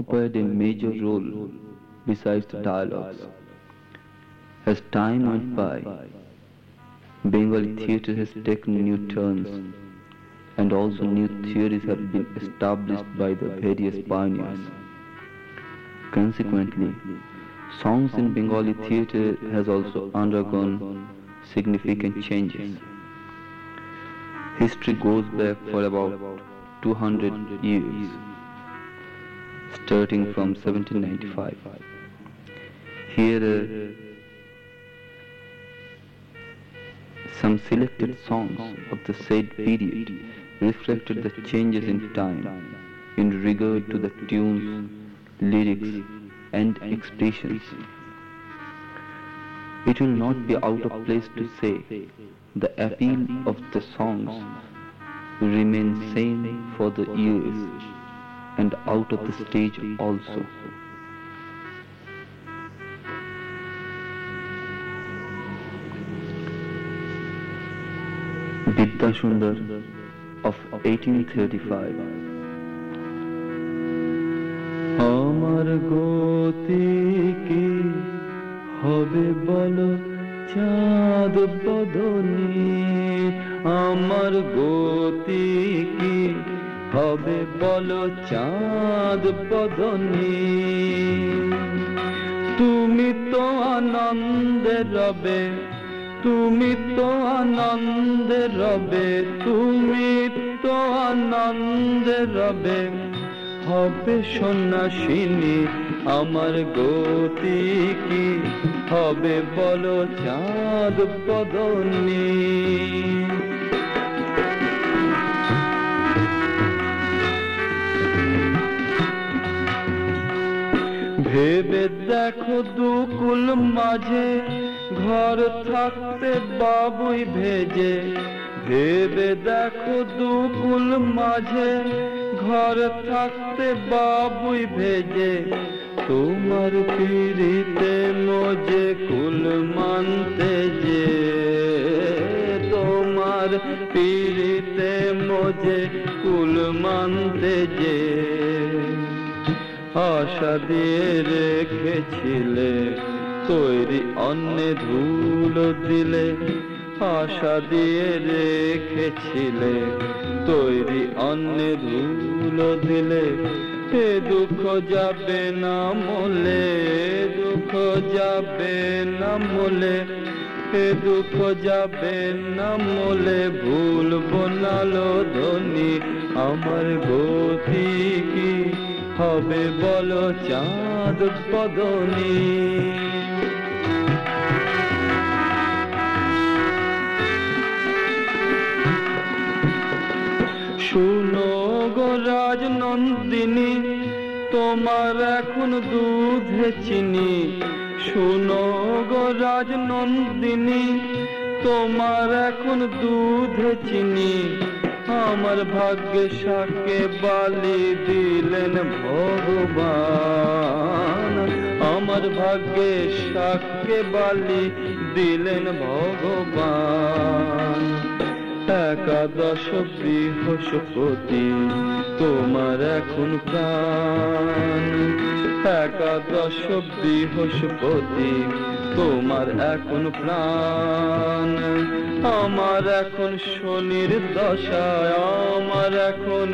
occupied a major role besides the dialogues. As time went by, Bengali theatre has taken new turns and also new theories have been established by the various pioneers. Consequently, songs in Bengali theatre has also undergone significant changes. History goes back for about 200 years, starting from 1795. Here uh, some selected songs of the said period reflected the changes in time in regard to the tunes, lyrics, and expressions. It will not be out of place to say the appeal of the songs remains same for the ears and out of the stage also. Vidya Sundar of 1835 আমার গতি কি হবে বলো চাঁদ বদনী আমার গতি কি হবে বলো চাঁদ বদনী তুমি তো আনন্দে রবে, তুমি তো আনন্দে রবে, তুমি তো আনন্দে রবে। হবে সন্ন্যাসিনী, আমার গতি কি? হবে বলো চাঁদ বদনী ভেবে দেখো দুকুল মাঝে, ঘর থাকতে বাবুই ভেজে। ভেবে দেখো দুকুল মাঝে, ঘর থাকতে বাবুই ভেজে। তোমার পিড়িতে মজে কুল মানতে যে, তোমার পিড়িতে মজে কুল মানতে যে। আশা দিয়ে রেখেছিলে, তৈরি অন্যে ধুলো দিলে। আশা দিয়ে রেখেছিলে, তৈরি অন্যে ধুলো দিলে। এ দুঃখ যাবে না মলে, দুঃখ যাবে না মলে। এ দুঃখ যাবে না মলে, ভুল বনালো ধনী আমার গতি কি হবে বলো চাঁদ বদনী শুনো গো রাজনন্দিনী, তোমার এখন দুধে চিনি। শুনো গো রাজনন্দিনী, তোমার এখন দুধে চিনি। আমার ভাগ্যে সাকে বালি দিলেন ভগবান। আমার ভাগ্যে সাকে বালি দিলেন ভগবান। একাদশ বৃহস্পতি, তোমার এখন প্রাণ। একাদশ বৃহস্পতি তোমার এখন প্রাণ। আমার এখন শনির দশায়, আমার এখন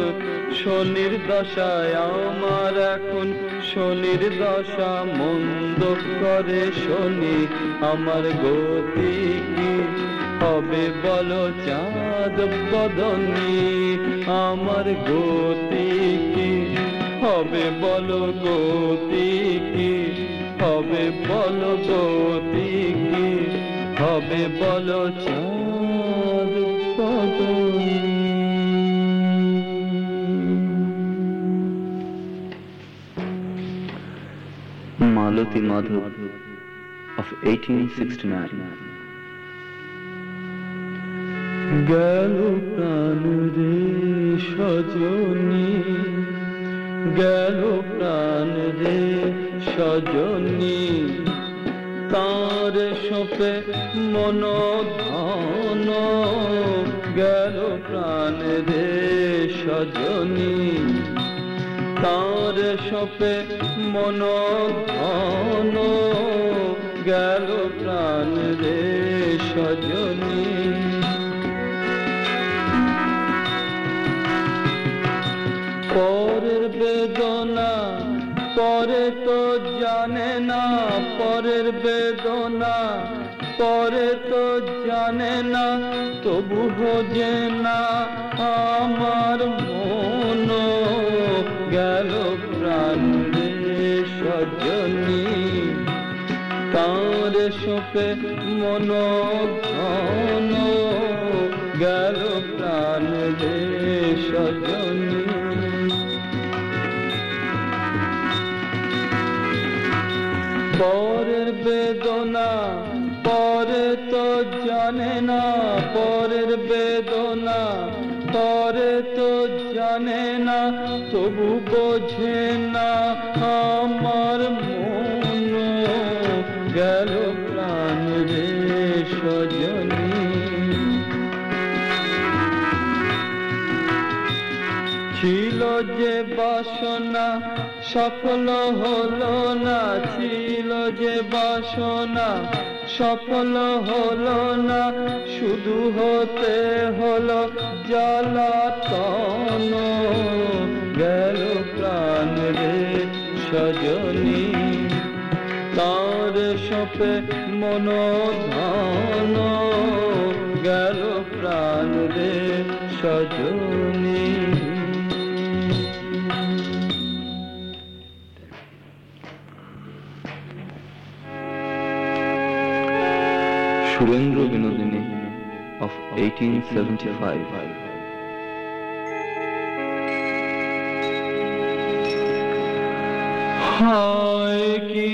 শনির দশায়, আমার এখন শনির দশা মন্দ করে শনি। আমার গতি কি হবে বলো চাঁদ বদনী? আমার গতি কি হবে বলো গতি কি? হবে বলো গতি কি হবে বলো চাঁদ বদনী Malati Madhav of 1869 গেল প্রাণ রে সজনী গেল প্রাণ রে সজনী, তার সোপে মন ধন গেল প্রাণ রে সজনী। তার সপে মন ধন গেল প্রাণ রে সজনী। পরের বেদনা পরে তো জানে না, পরের বেদনা। পরে তো জানে না, তবু বোঝে না, আমার মন গেল প্রাণ তার সোপে মন ঘন গেল প্রাণ সজনী পরের বেদনা পরে তো জানে না, পরের বেদনা পরে তো জানে না, তবু বোঝে না আমার মন গেল প্রাণ রে সজনী। ছিল যে বাসনা সফল হলো না, ছিল যে বাসনা সফল হল না, শুধু হতে হলো জ্বালাতন গেল প্রাণ রে সজনী, তার সপে মনোধান। সুরেন্দ্র বিনোদিনী of 1875 হায় কি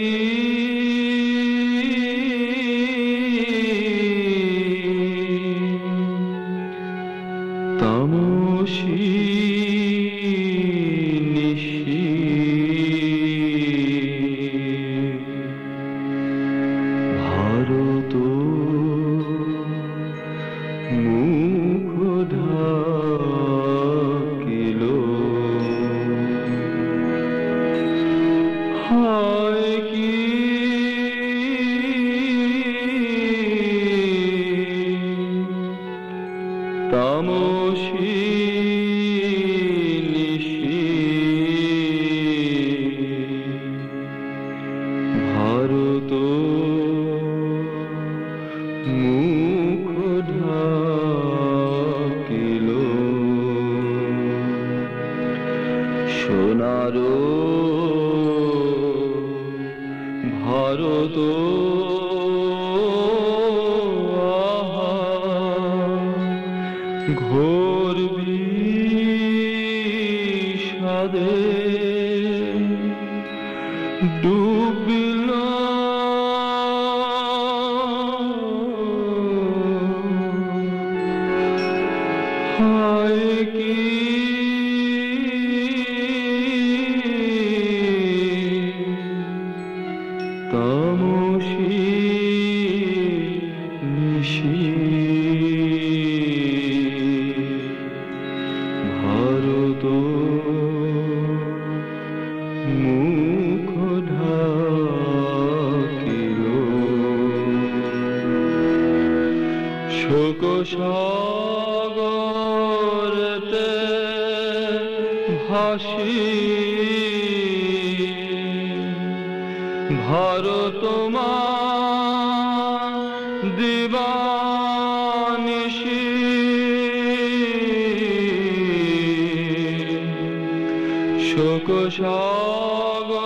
শোক সাগরতে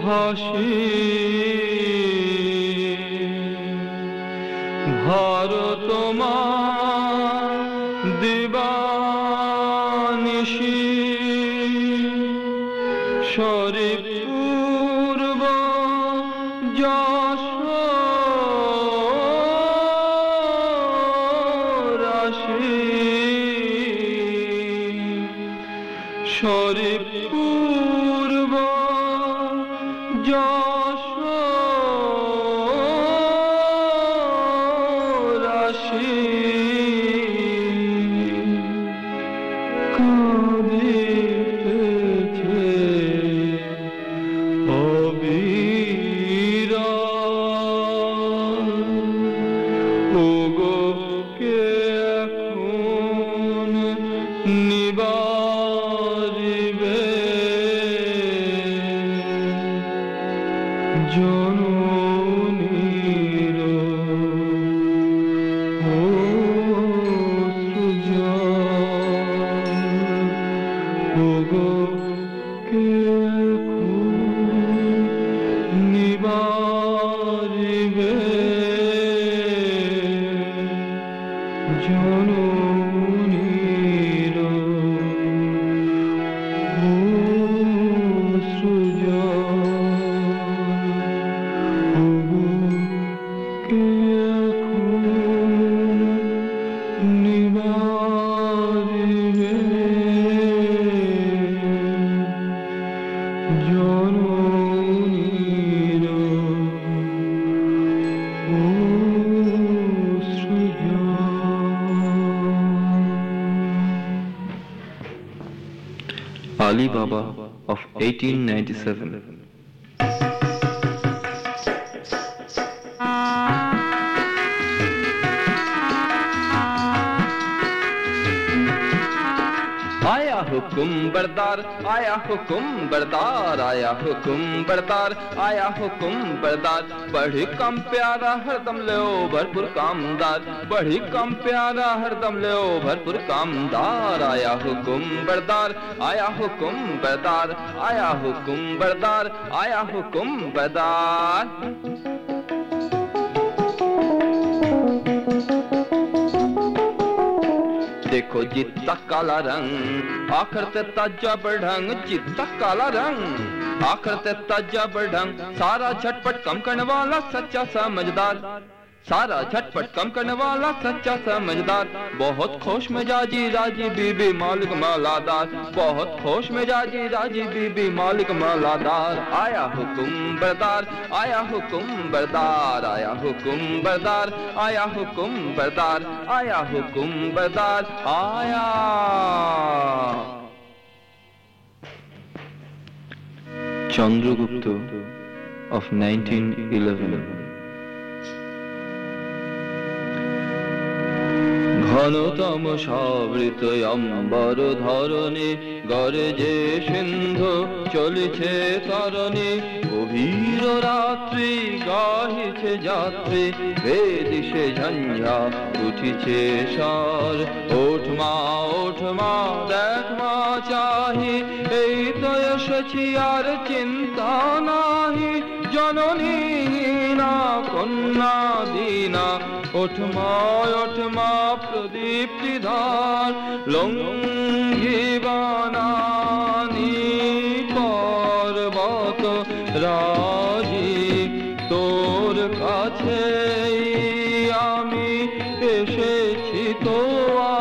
ভাসি। ভারত মা Ali Baba of 1897. हुकुम बरदार, आया हुकुम बरदार, आया हुकुम बरदार, आया हुकुम बरदार। बड़ी कम प्यारा, हरदम ले भरपुर कामदार। बड़ी कम प्यारा, हरदम ले भरपुर कामदार। आया हुकुम बरदार, आया हुकुम बरदार, आया हुकुम बरदार, आया हुकुम बरदार। देखो जितना काला रंग, आखर ते ताज़ा बढ़ंग, जितना काला रंग, आखर ते ताज़ा बढ़ंग, सारा झटपट कम करने वाला सच्चा समझदार। सारा झटपट कम करने वाला सच्चा समझदार। बहुत खुश मिजाजी राज़ी, बीबी मालिक मालादार। बहुत खुश मिजाजी राज़ी, बीबी मालिक मालादार। आया हुकुम बरदार, आया हुकुम बरदार, आया हुकुम बरदार, आया हुकुम बरदार, आया हुकुम बरदार, आया। Chandragupta of 1911 ঘনতম সাবৃত অম্বর ধরণী গরজে সিন্ধু চলেছে তরণী, গভীর রাত্রি গাহিছে যাত্রী বেদিশে ঝঞ্ঝা উঠিছে স্বর। ওঠ মা ওঠ মা, দেখ মা চাহি, এই তো এসেছি আর চিন্তা নাহি। জননী না, কন্যা, দিনা ওঠমা ওঠমা প্রদীপ্তি ধার লঙ্ঘিবানানি পর্বত রাজি। তোর কাছে আমি এসেছি তো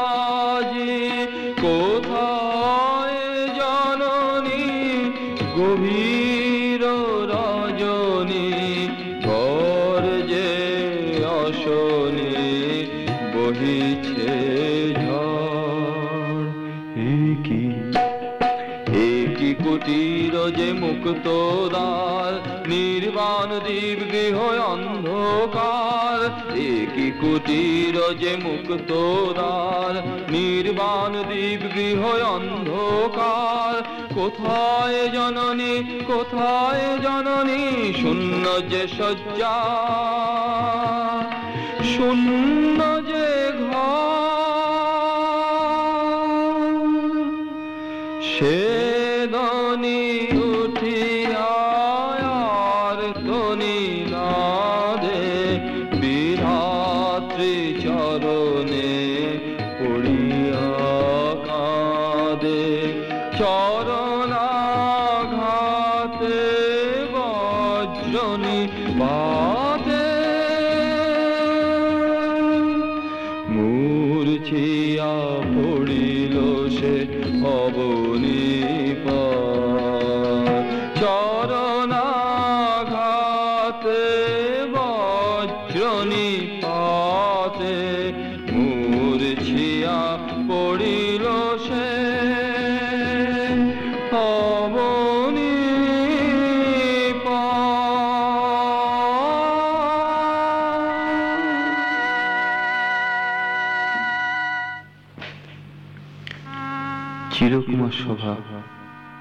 আজি। কোথায় জননী গভীর যে মুক্ত দ্বার নির্বাণ দ্বীপ গৃহ অন্ধকার। একই কুটির যে মুক্ত দ্বার নির্বাণ দ্বীপ গৃহ অন্ধকার। কোথায় জননী কোথায় জননী, শূন্য যে শয্যা, শূন্য চরণে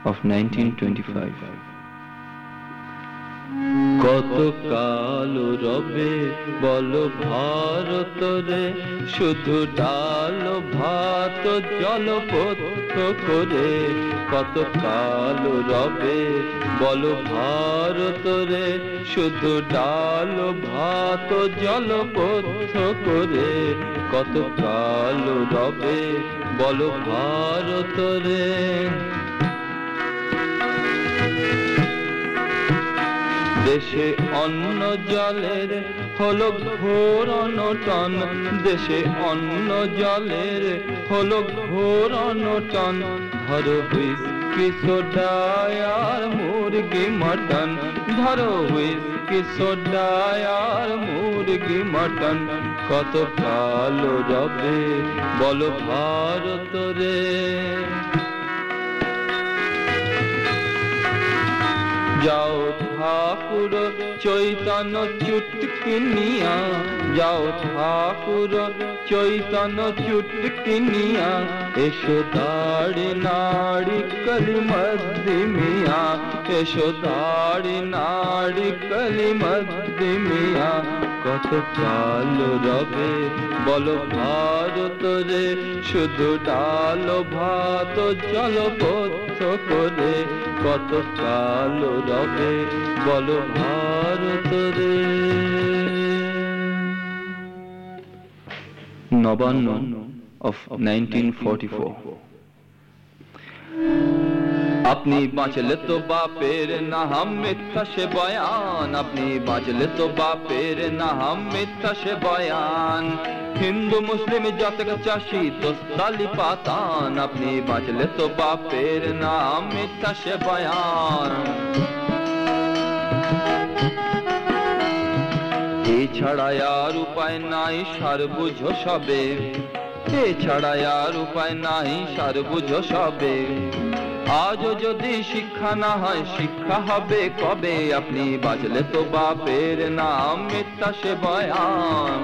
of 1925 কত কাল রবে, বলো ভারত রে, শুধু ডাল ভাত জলপথ করে। কত কাল রবে, বলো ভারত রে, শুধু ডাল ভাত করে। কত কাল রবে, বলো ভারত রে। দেশে অন্ন জলের হলো ঘোর অনটন দেশে অন্ন জলের হলো ঘোর অনটন ধরো হুইস্কি সোডায়ার মুরগি মটন। ধরো হুইস্কি সোডায়ার মুরগি মটন। কত কালো রবে, বলো ভারত রে। যাও ঠাকুর, চৈতন্য চুটকিনিয়া যাও ঠাকুর, চৈতন্য চুটকিনিয়া এসো দাড়ি নাড়ি কলি মধ্যমিয়া এসো দাড়ি নাড়ি কলি মধ্যমিয়া কত কাল রবে, বলো ভারত রে, শুধু ডাল ভাত জলপথ করে, কত কাল রবে, বলো ভারত রে। নবান্ন অফ of 1944 আপনি বাঁচলে তো বাপের না হাম মিথ্যা সে বয়ান। আপনি বাঁচলে তো বাপের না হাম মিথ্যা সে বয়ান। হিন্দু, মুসলিম, জাতক, চাষি, দোস্তালি, পাতান। আপনি বাঁচলে তো বাপের নাম মিথ্যা সে বয়ান। এছাড়া আর উপায় নাই, সার বুঝো সবে। এছাড়া আর উপায় নাই, সার বুঝো সবে। আজও যদি শিক্ষা না হয়, শিক্ষা হবে কবে? আপনি বাঁচলে তো বাপের নাম, মিথ্যা সে বয়ান।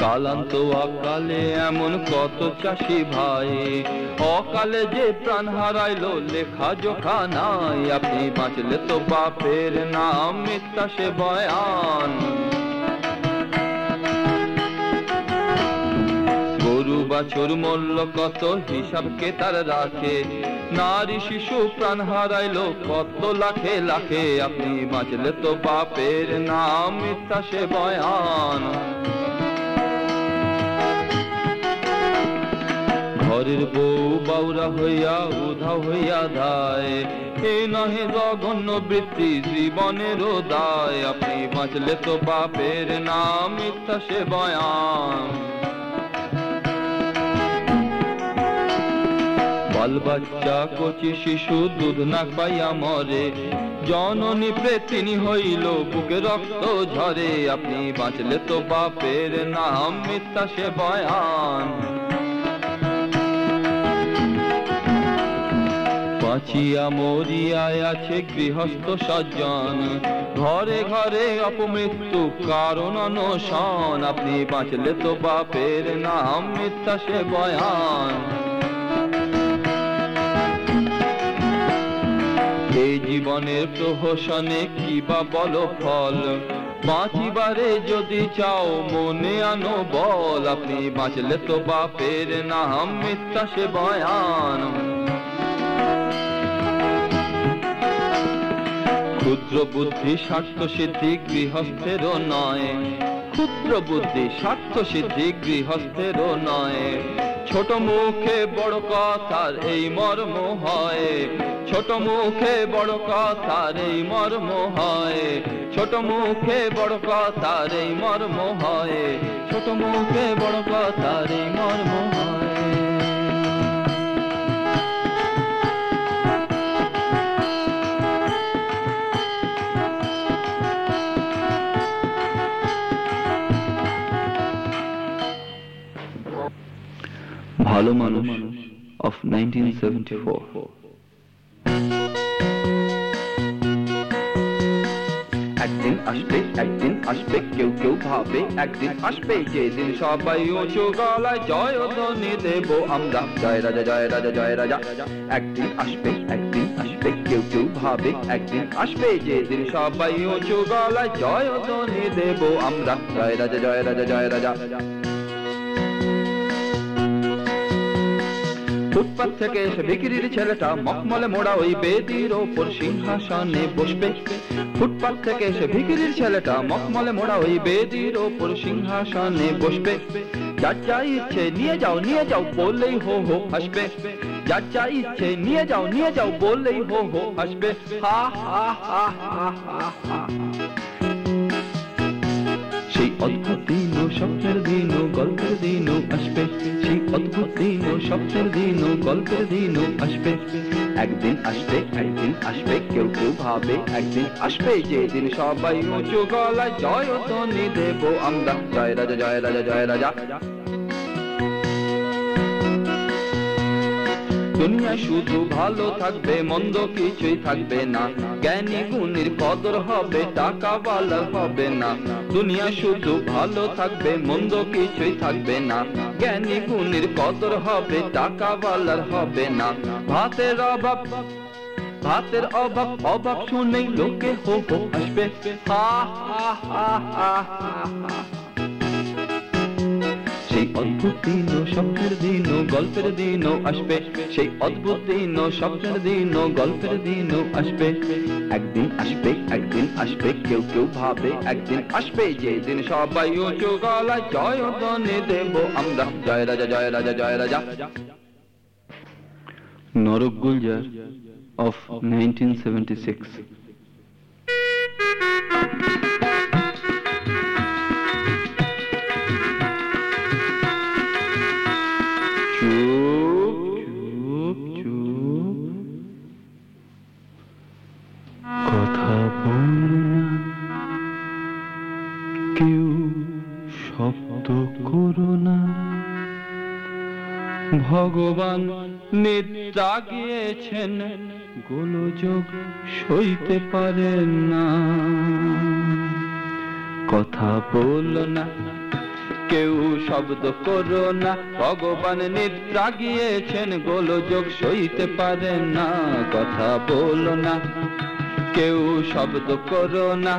কালান্ত অকালে এমন কত চাষি ভাই। অকালে যে প্রাণ হারাইলো, লেখা জোখা নাই। আপনি বাঁচলে তো বাপের নাম, মিথ্যা সে বয়ান। বাছুর মূল্য কত হিসাবকে তার রাখে? নারী শিশু প্রাণ হারাইলো কত লাখে লাখে। আপনি বাঁচলে তো বাপের নাম মিথ্যা সে বয়ান। ঘরের বউ বাউরা হইয়া উধা হইয়া ধায়। এ নহে জঘন্য বৃত্তি জীবনের দায়। আপনি বাঁচলে তো বাপের নাম মিথ্যা সে বয়ান। বাল বাচ্চা কচি শিশু দুধ না পাইয়া মরে। জননী প্রেতিনি হইল, বুকে রক্ত ঝরে। আপনি বাঁচলে তো বাপের নাম মিথ্যা সে বয়ান। বাঁচিয়া মরিয়ায় আছে গৃহস্থ সজ্জন ঘরে ঘরে অপমৃত্যু কারণ অনশন। আপনি বাঁচলে তো বাপের নাম মিথ্যা সে বয়ান। এই জীবনের প্রহসনে কি বা বলো ফল? বাঁচিবারে যদি চাও মনে আনো বল, আপনি বাঁচলে তো বাপের নাম মিথ্যা সে বয়ান। ক্ষুদ্র বুদ্ধি স্বার্থ সিদ্ধি গৃহস্থেরও নয়। ক্ষুদ্র বুদ্ধি স্বার্থ সিদ্ধি গৃহস্থেরও নয়। ছোট মুখে বড় কথার এই মর্ম হয়। ছোট মুখে বড় কথার এই মর্ম হয়। ছোট মুখে বড় কথার এই মর্ম হয়। ছোট মুখে বড় কথার এই মর্ম হয়। ভালো মানুষ অফ 1974 একদিন আসবে একদিন আসবে, কেউ কেউ ভাবে, একদিন আসবে, যেদিন সবাই উঁচু গলায় জয় ধ্বনি দেব আমরা। জয় রাজা জয় রাজা জয় রাজা। একদিন আসবে একদিন আসবে, কেউ কেউ ভাবে, একদিন আসবে, যেদিন সবাই উঁচু গলায় জয় ধ্বনি দেব আমরা। জয় রাজা জয় রাজা জয় রাজা। ফুটপাত থেকে এসে বিক্রির ছেলেটা মকমলে মোড়া ওই বেদির ওপর সিংহাসনে বসবে। ফুটপাত থেকে এসে বিক্রির ছেলেটা মকমলে মোড়া ওই বেদির ওপর সিংহাসনে বসবে। যার যা ইচ্ছে নিয়ে যাও নিয়ে যাও বললেই হো হো হাসবে। যার যা ইচ্ছে নিয়ে যাও নিয়ে যাও বললেই হো হো হাসবে। হা হা হা হা হা হা। সেই অদ্ভুত দিন ও স্বপ্নের দিন ও গল্পের দিন ও আসবে। সেই অদ্ভুত দিন ও স্বপ্নের দিন ও গল্পের দিন ও আসবে। একদিন আসবে একদিন আসবে, কেউ কেউ ভাবে একদিন আসবে যেদিন সবাই উঁচু গলায় জয় ধ্বনি দেব আমরা। জয় রাজা জয় রাজা জয় রাজা। দুনিয়ায় শুধু ভালো থাকবে, মন্দ কিছুই থাকবে না। জ্ঞানী গুণীর কদর হবে টাকা বালার হবে না। দুনিয়া শুধু ভালো থাকবে, মন্দ কিছুই থাকবে না। জ্ঞানী গুণীর কদর হবে টাকা বালার হবে না। ভাতের অভাব ভাতের অভাব অভাব শুনেই লোকে হো আসবে। হা হা হা হা হা। সেই অদ্ভুত দিন স্বপ্নের দিন গল্পের দিন আসবে। সেই অদ্ভুত দিন স্বপ্নের দিন গল্পের দিন আসবে। একদিন আসবে একদিন আসবে, কেউ কেউ ভাবে, একদিন আসবে যেদিন সবাই উঁচু গলায় জয় ধ্বনি দেব আমরা। জয় রাজা জয় রাজা জয় রাজা। Norok Guljar of 1976. চুপ নিদ্রা গিয়েছেন গোলযোগ সইতে পারেন না। কথা বল না, কেউ শব্দ করো না, ভগবান নিদ্রা গিয়েছেন গোলযোগ সইতে পারেন না। কথা বলো না, কেউ শব্দ করো না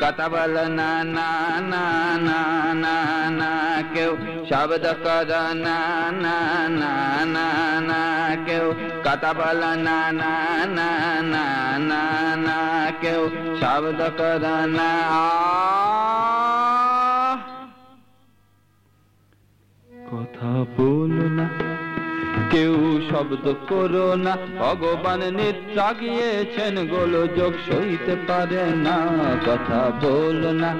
কথা বল না না না না না না কেউ শব্দ কর না না না না না কেউ কথা বল না না না না না না কেউ শব্দ কর না কথা বলো না কেউ শব্দ করো না। ভগবান নিদ্রা গিয়েছেন, গোলযোগ সইতে পারে না, কথা বল না।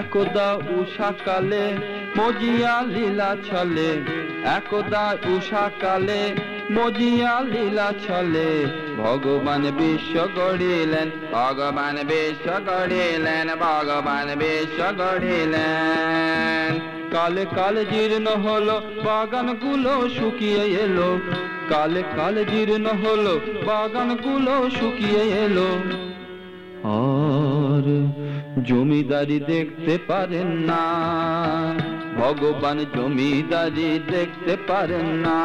একদা উষাকালে মজিয়া লীলা ছলে, একদা উষাকালে মজিয়া লীলা ছলে ভগবান বিশ্ব গড়িলেন, ভগবান বিশ্ব গড়িলেন, ভগবান বিশ্ব গড়িলেন। কালে কালে জীর্ণ হলো, বাগানগুলো শুকিয়ে এলো। কালে কালে জীর্ণ হলো, বাগানগুলো শুকিয়ে এলো। আর জমিদারি দেখতে পারেন না। ভগবান জমিদারি দেখতে পারেন না।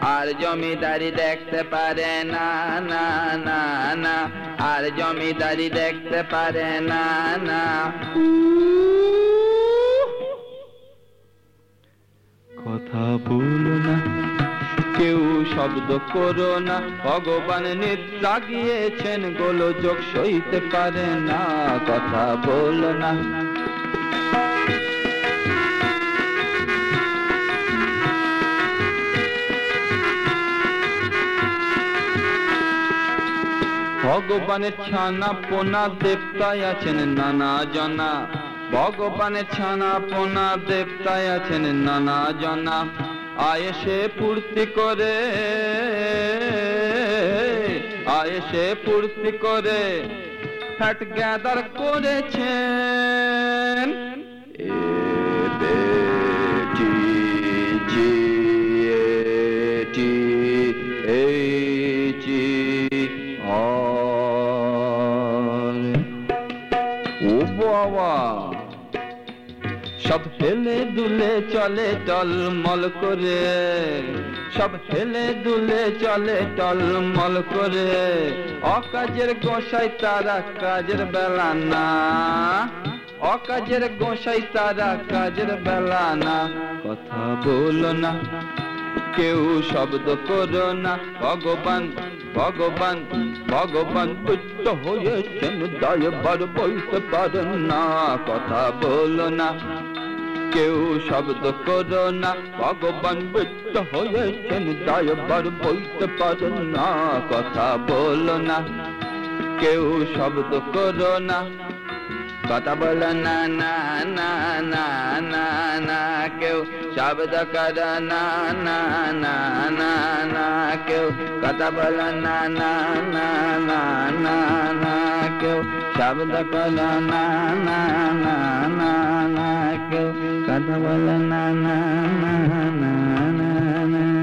আর জমিদারি দেখতে পারে না না না না। আর জমিদারি দেখতে পারে না না। কথা বলো না, কেউ শব্দ করো না। ভগবান নিদ্রা গিয়েছেন, গোলযোগ সইতে পারে না। কথা বলো না। ভগবানের ছানা পোনা দেবতায় আছেন নানা জনা। ভগবানের ছানা পোনা দেবতায় আছেন নানা জনা। আয়েসে পূর্তি করে, আয়েসে পূর্তি করে। ফ্যাট গ্যাদার করেছেন। হেলে দুলে চলে টলমল করে। সব হেলে দুলে চলে টলমল করে। অকাজের গোসাই তারা কাজের বেলা না। অকাজের গোসাই তারা কাজের বেলা না। কথা বলো না, কেউ শব্দ করো না। ভগবান ভগবান ভগবান তুচ্ছ হয়েছেন দয়বার বলতে পারেন না। কথা বলো না। কেউ শব্দ করো না ভগবান বুদ্ধ হয়েছেন দয়বার বলতে পারেন না কথা বলো না কেউ শব্দ করো না কথা বলো না না না না না না কেউ শব্দ কর না না না না না কেউ কথা বলো না না না না না क्यों शब्द कल ना ना ना ना ना क्यों कदवल ना ना ना ना ना